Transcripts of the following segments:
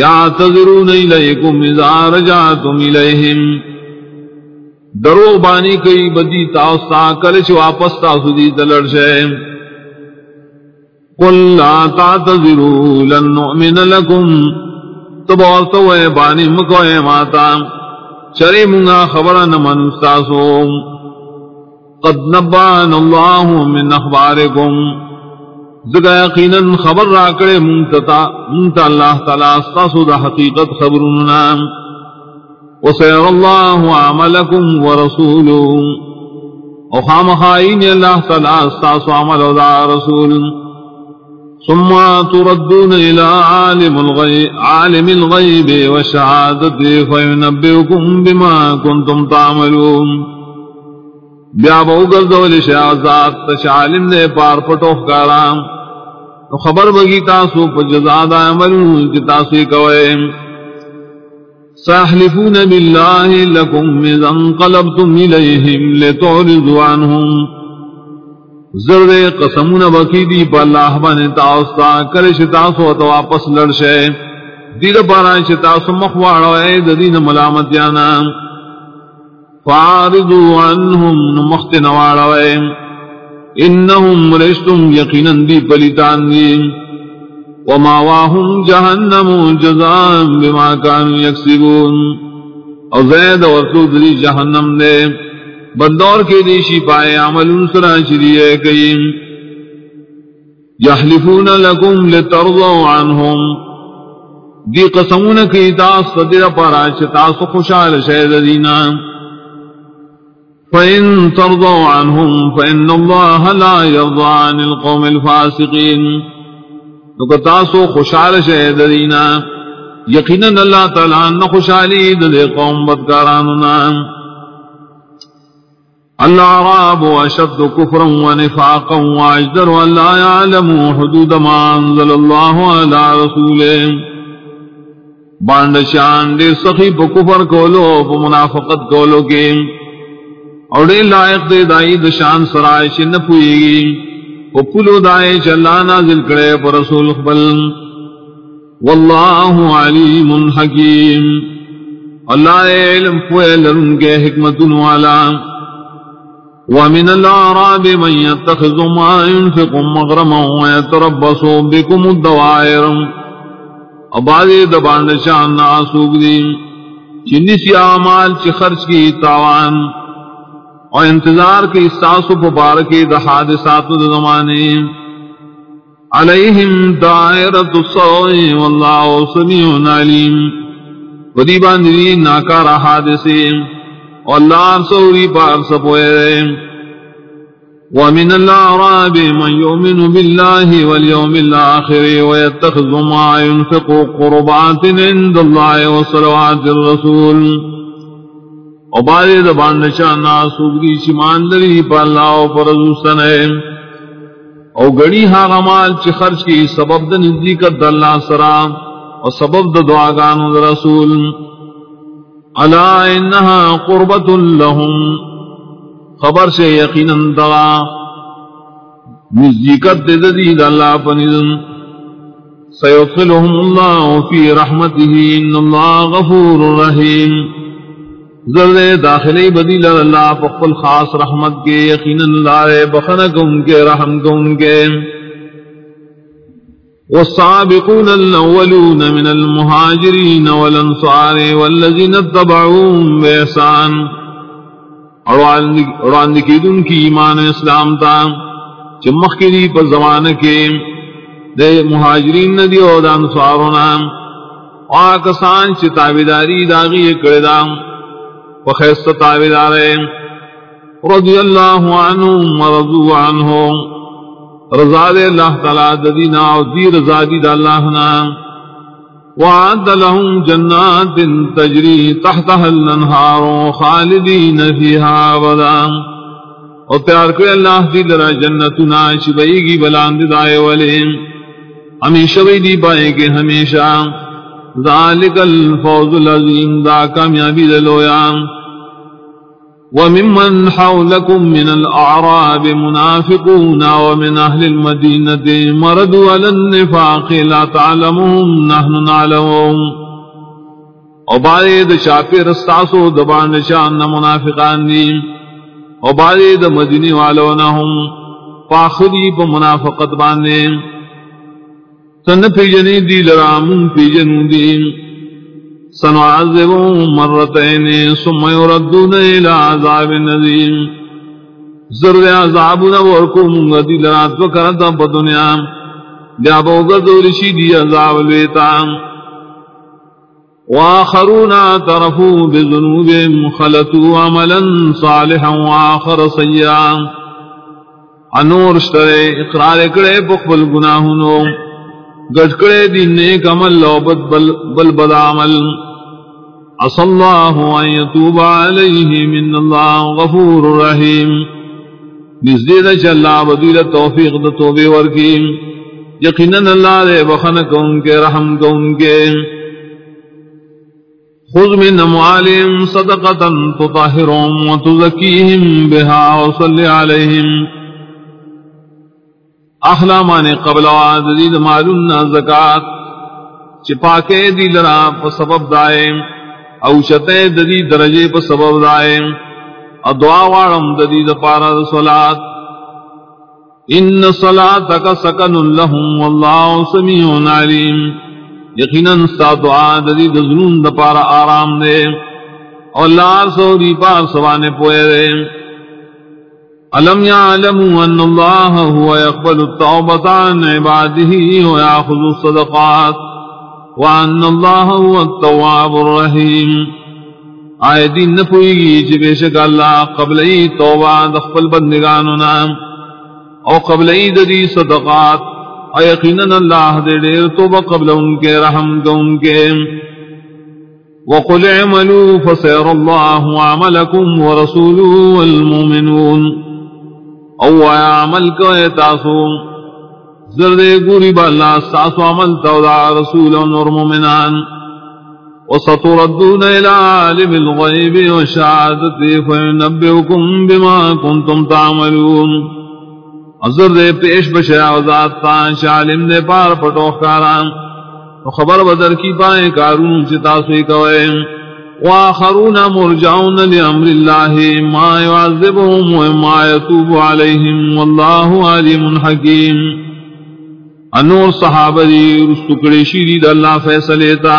یعتذرون الیکم اذا رجعتم الیہم درو بانی کئی بدی تاؤستا کلچ واپس تاسو دی دلر شے قل لا تعتذروا، لن نؤمن لکم۔ تب آلتو اے بانی مکو اے ماتا۔ چرے منگا خبرن من استاسو قد نبان اللہ من اخبارکم۔ زگا یقینا خبر را کرے منتتا منتا اللہ تعالی استاسو دا حقیقت خبرنا وسیر اللہ عملکم ورسولو او خام خائین اللہ تعالی استاسو عمل دا رسول. ثم تردون الى عالم الغیب عالم الغیب وشہادت فینبئکم بما کنتم تعملون. بیا بہو دول شہازات تشعالم دے پار پٹو کارام تو خبر بگی تاسو پا جزاد عملون کی تاسو کوئے ساحلفون باللہ لکم مزن قلبتم الیہم لتعرضوا عنہم زرد قسمون بکی دی پا اللہ بانی تاستا کرش تاسو تو واپس لڑشے دید پارا تاسو مخواڑوئے دین ملامت یانا فعارضوا عنہم نمخت نواڑوئے انہم رشتم یقیناً دی پلیتان دی وما واہم جہنم جزام بما کانو یکسبون او زید ورسود دی جہنم دے بندور کے دیشی پائے عمل سرا شریعے کئیم یحلفون لکم لترضوا عنہم دی قسمون کی تاس صدر پارا چتاس خوشحال شہد دینا. فإن ترضوا عنهم فإن الله لا يرضى عن القوم الفاسقين۔ نکتاسو خوشحال شہد دینا یقینا اللہ تعالیٰ نہ خوشحالی دل قوم بدکاراننا العراب اشد كفرا ونفاقا واجدر ان لا يعلموا حدود ما انزل الله على رسوله۔ بانڈ شان دے سخی پا کفر کولو پا منافقت کولو کے اور دے لائق دے دائی دشان سرائے چھ نہ گی وہ پلو دائے چھ اللہ نازل کرے پر رسول خبل واللہ علیم حکیم۔ اللہ علم پوئے لرن کے حکمت والا ومن الأعراب من يتخذ ما ينفق مغرما ويتربص بكم الدوائر۔ ابادی دبان شان ناسوک دی۔ چنی سی آمال چی خرچ کی تاوان۔ اور انتظار کے ساس و پبار کے دہاد سات زمانے۔ علیہم دائرت السوئی واللہ سمیع علیم۔ ودی باندری ناکار حادثے۔ اور اللہ سوری پار سپوئے ومن الأعراب من يؤمن بالله واليوم الآخر ويتخذ ما ينفق قربات عند الله وصلوات الرسول۔ او بارے دبان نشانا سوگری چمان لری پا اللہ و فرضو او گڑی ہا غمال چی خرچ کی سبب دا نزدیکت دا اللہ سرام و سبب دا دعاگانو دا رسول۔ علا انہا قربت لهم خبر سے یقینا دغا نزدیکت دا دی دا اللہ پنیدن سیدخلهم اللہ فی رحمته ان اللہ غفور رحیم۔ ذرے داخلی بدیل اللہ فقل خاص رحمت کے یقین اللہ بخنکم کے، رحم کم کے۔ والسابقون الأولون من المهاجرين والأنصار والذين اتبعوهم بإحسان۔ اور اندکیدن کی ایمان اسلام تا چمخ کی دی پر زمان کے۔ دے مہاجرین ندی اور دا انصارنا آکسان چی تابداری داغی کردام وخیست تابدارے رضی اللہ عنہم ورضو عنہم رضا دے اللہ تعالیٰ ددینا و دی رضا دی دا اللہ نا. وعد لهم جنات تجری تحتها الانہار خالدین فیہا ودا اور تیار کرے اللہ دی لرا جنتنا شبئی گی بلاند دائے والے. ہمیشہ بھی دی پائے گے ہمیشہ. ذالک الفوز العظیم دا کامیابی دلویا وممن حولكم من الأعراب منافقون ومن أهل المدينة مردوا على النفاق لا تعلمهم نحن نعلمهم. وبعد شافر استعصوا دبان شان منافقان دي وبعد مديني وعلونهم فاخذي بمنافقت باندين سن في جني دي لرامون في جنو دين سنعذبهم مرتين ثم يردون إلى عذاب نذيم زر عذابنا وركم غدي لرات وكرتا بدنيا بیا بوگدو رشی دی عذاب لیتا واخرون اعترفوا بذنوبهم خلطوا عملا صالحا واخر سیئا. انور اشترے اقرار کرے بخبل گناہنو گٹکڑے دی نیک عمل لو بد بل, بل بد عمل. اص اللہ ان یتوب علیہ من اللہ غفور رحیم. نزدید چ اللہ بدیل توفیق د توبے ورکی. یقینا اللہ دے بخن کون کے رحم کون کے. خذ من اموالهم صدقة تطهرهم وتزكيهم بها وصل عليهم اخلا مانے قبل آدید مالنا زکات چپا کے دی لرا پا سبب دائے او شتے ددی درجے پا سبب دائے ادعا وارم ددی دپارا صلات۔ ان صلاتک سکن لهم واللہ سمیع علیم۔ یقینا ستا دعا ددی دزنون دپارا آرام دے۔ اور لار سوری پار سوانے پوئے دے۔ ألم يعلموا أن الله هو يقبل التوبة عن عباده ويأخذ الصدقات وأن الله هو التواب الرحيم آئے دین نپوئی گی جی بے شک اللہ قبل ای توبہ دخل بندگاننا او قبل ای ددی صدقات۔ او یقینا اللہ دے دیر توبہ قبل ان کے، رحم کو ان کے۔ وقل اعملوا فسير الله عملكم ورسوله والمؤمنون۔ او آیا عمل کو اے تاسو. زرد گوری با اللہ ساسو عمل تودا رسول نور مومنان. وستردون الى عالم الغیب وشعادت فینبئکم بما کنتم تعملون. ازر دے پیش بشے آزاد تان شعالم دے پار پٹوخ کاران خبر بدر کی پائیں کارون چتا سوئی کوئیں وآخرون مرجعون لأمر الله ما يعذبهم وما يتوب عليهم والله عليم حكيم انور صحابہ دی رستکڑی شیرید اللہ فیصلیتا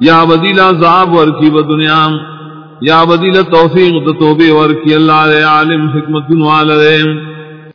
یا بدیل عذاب ورکی بدنیا یا بدیل توفیق دتوبے ورکی اللہ علیہ عالم حکمت دنوال علیہ